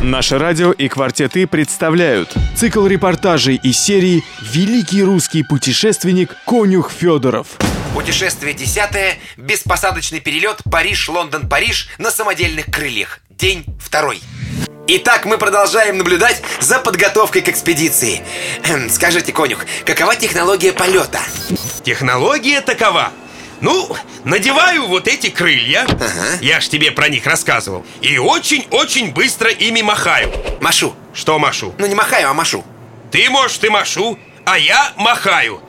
Наше радио и «Квартеты» представляют цикл репортажей из серии «Великий русский путешественник Конюх Федоров». Путешествие десятое. Беспосадочный перелет Париж-Лондон-Париж на самодельных крыльях. День второй. Итак, мы продолжаем наблюдать за подготовкой к экспедиции. Эм, Скажите, конюх, какова технология полета? Технология такова. Ну, надеваю вот эти крылья Я ж тебе про них рассказывал И очень-очень быстро ими махаю Машу. Что машу? Ну, не махаю, а машу. Ты, может, и машу, а я махаю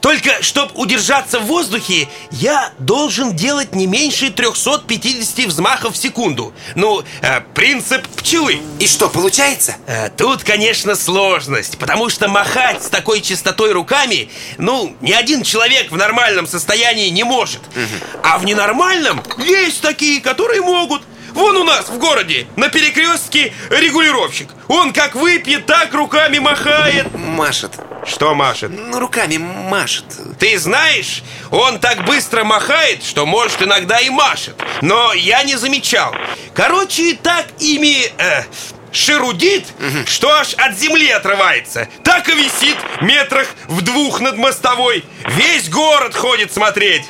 Только, чтоб удержаться в воздухе Я должен делать не меньше 350 взмахов в секунду Ну, э, принцип пчелы И что, получается? Э, Тут, конечно, сложность, потому что махать с такой частотой руками, ну, ни один человек в нормальном состоянии не может. А в ненормальном есть такие, которые могут. Вон у нас в городе на перекрестке регулировщик. Он как выпьет, так руками махает. Машет. Что машет? Ну, руками машет. Ты знаешь, он так быстро махает, что может иногда и машет. Но я не замечал. Короче, так ими э, шерудит, что аж от земли отрывается. Так и висит метрах в двух над мостовой. Весь город ходит смотреть.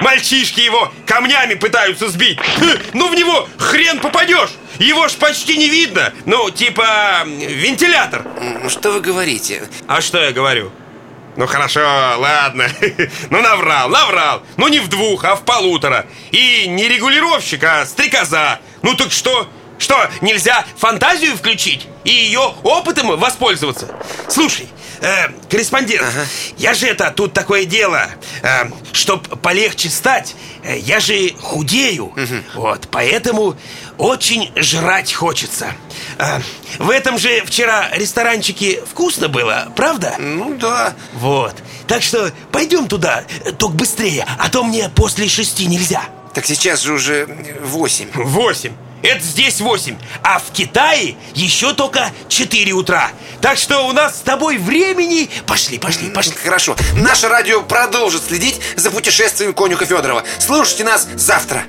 Мальчишки его камнями пытаются сбить. Ну, в него хрен попадешь. Его ж почти не видно. Ну, типа вентилятор. М, Что вы говорите? А что я говорю? Ну хорошо, ладно. Ну наврал, наврал. Ну не в двух, а в полутора. И не регулировщик, а стрекоза. Ну так что? Что, нельзя фантазию включить и ее опытом воспользоваться? Слушай, э, корреспондент, я же это, тут такое дело. Э, чтоб полегче стать, э, я же худею. Вот, поэтому очень жрать хочется. Э, в этом же вчера ресторанчике вкусно было, правда? Ну да. Вот. Так что пойдем туда, э, только быстрее, а то мне после шести нельзя. Так сейчас же уже восемь. Восемь. Это здесь восемь. А в Китае еще только 4 утра. Так что у нас с тобой времени... Пошли, пошли, пошли. Хорошо. Наше радио продолжит следить за путешествием конюха Федорова. Слушайте нас завтра.